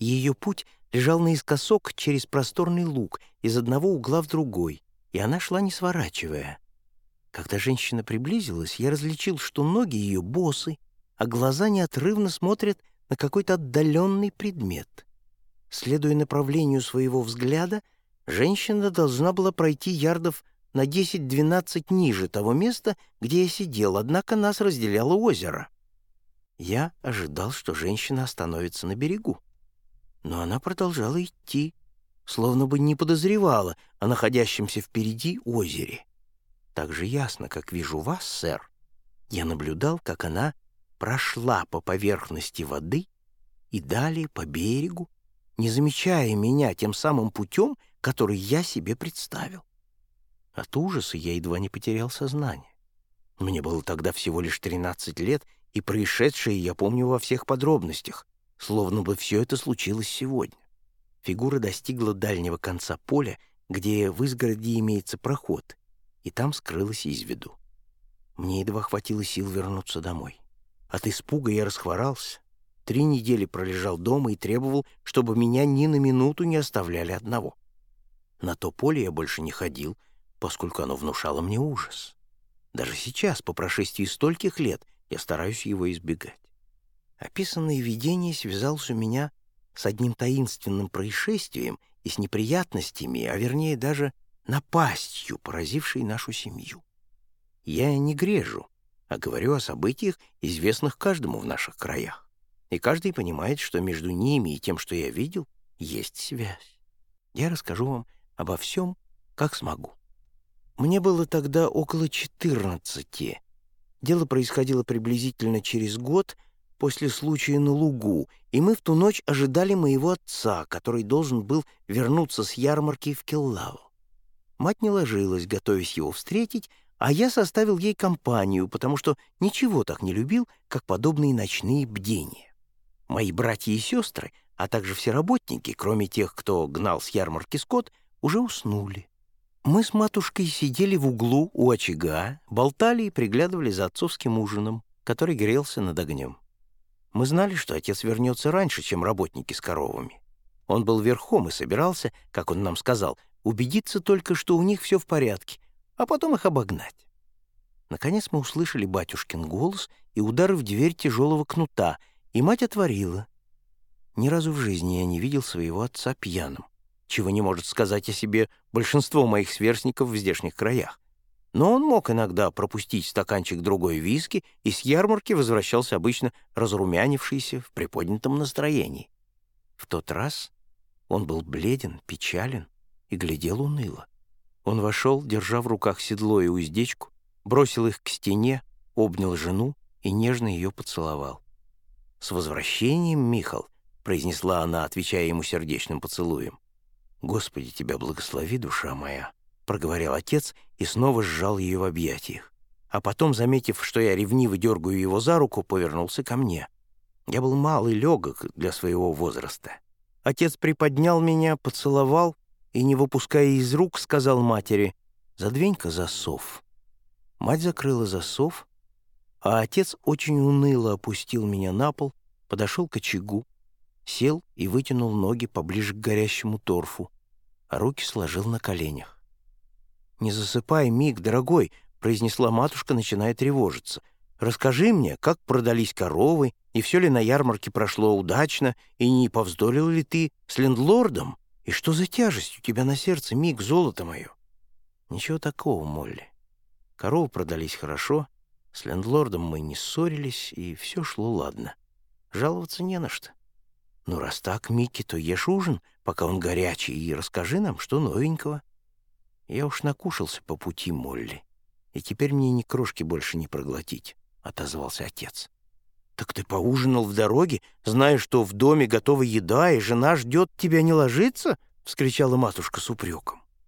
Ее путь лежал наискосок через просторный луг из одного угла в другой, и она шла не сворачивая. Когда женщина приблизилась, я различил, что ноги ее босы, а глаза неотрывно смотрят на какой-то отдаленный предмет. Следуя направлению своего взгляда, женщина должна была пройти ярдов на 10-12 ниже того места, где я сидел, однако нас разделяло озеро. Я ожидал, что женщина остановится на берегу. Но она продолжала идти, словно бы не подозревала о находящемся впереди озере. Так же ясно, как вижу вас, сэр, я наблюдал, как она прошла по поверхности воды и далее по берегу, не замечая меня тем самым путем, который я себе представил. От ужаса я едва не потерял сознание. Мне было тогда всего лишь 13 лет, и происшедшее я помню во всех подробностях, словно бы все это случилось сегодня. Фигура достигла дальнего конца поля, где в изгороде имеется проход, и там скрылась из виду. Мне едва хватило сил вернуться домой. От испуга я расхворался. Три недели пролежал дома и требовал, чтобы меня ни на минуту не оставляли одного. На то поле я больше не ходил, поскольку оно внушало мне ужас. Даже сейчас, по прошествии стольких лет, я стараюсь его избегать. Описанное видение связалось у меня с одним таинственным происшествием и с неприятностями, а вернее даже напастью, поразившей нашу семью. Я не грежу, а говорю о событиях, известных каждому в наших краях. И каждый понимает, что между ними и тем, что я видел, есть связь. Я расскажу вам обо всем, как смогу. Мне было тогда около четырнадцати. Дело происходило приблизительно через год после случая на лугу, и мы в ту ночь ожидали моего отца, который должен был вернуться с ярмарки в Келлау. Мать не ложилась, готовясь его встретить, а я составил ей компанию, потому что ничего так не любил, как подобные ночные бдения. Мои братья и сестры, а также все работники, кроме тех, кто гнал с ярмарки скот, уже уснули. Мы с матушкой сидели в углу у очага, болтали и приглядывали за отцовским ужином, который грелся над огнем. Мы знали, что отец вернется раньше, чем работники с коровами. Он был верхом и собирался, как он нам сказал, убедиться только, что у них все в порядке, а потом их обогнать. Наконец мы услышали батюшкин голос и удары в дверь тяжелого кнута, и мать отворила. Ни разу в жизни я не видел своего отца пьяным чего не может сказать о себе большинство моих сверстников в здешних краях. Но он мог иногда пропустить стаканчик другой виски и с ярмарки возвращался обычно разрумянившийся в приподнятом настроении. В тот раз он был бледен, печален и глядел уныло. Он вошел, держа в руках седло и уздечку, бросил их к стене, обнял жену и нежно ее поцеловал. «С возвращением, Михал!» — произнесла она, отвечая ему сердечным поцелуем. «Господи, тебя благослови, душа моя», — проговорил отец и снова сжал ее в объятиях. А потом, заметив, что я ревниво дергаю его за руку, повернулся ко мне. Я был малый легок для своего возраста. Отец приподнял меня, поцеловал и, не выпуская из рук, сказал матери «Задвинь-ка засов». Мать закрыла засов, а отец очень уныло опустил меня на пол, подошел к очагу, сел и вытянул ноги поближе к горящему торфу, а руки сложил на коленях. «Не засыпай, Миг, дорогой», — произнесла матушка, начиная тревожиться. «Расскажи мне, как продались коровы, и все ли на ярмарке прошло удачно, и не повздорил ли ты с лендлордом? И что за тяжесть у тебя на сердце, Миг, золото мое?» «Ничего такого, Молли. Коровы продались хорошо, с лендлордом мы не ссорились, и все шло ладно. Жаловаться не на что. «Ну, раз так, Микки, то ешь ужин, пока он горячий, и расскажи нам, что новенького». Я уж накушался по пути Молли, и теперь мне ни крошки больше не проглотить, — отозвался отец. «Так ты поужинал в дороге, зная, что в доме готова еда, и жена ждет тебя не ложиться?» — вскричала матушка с упреком.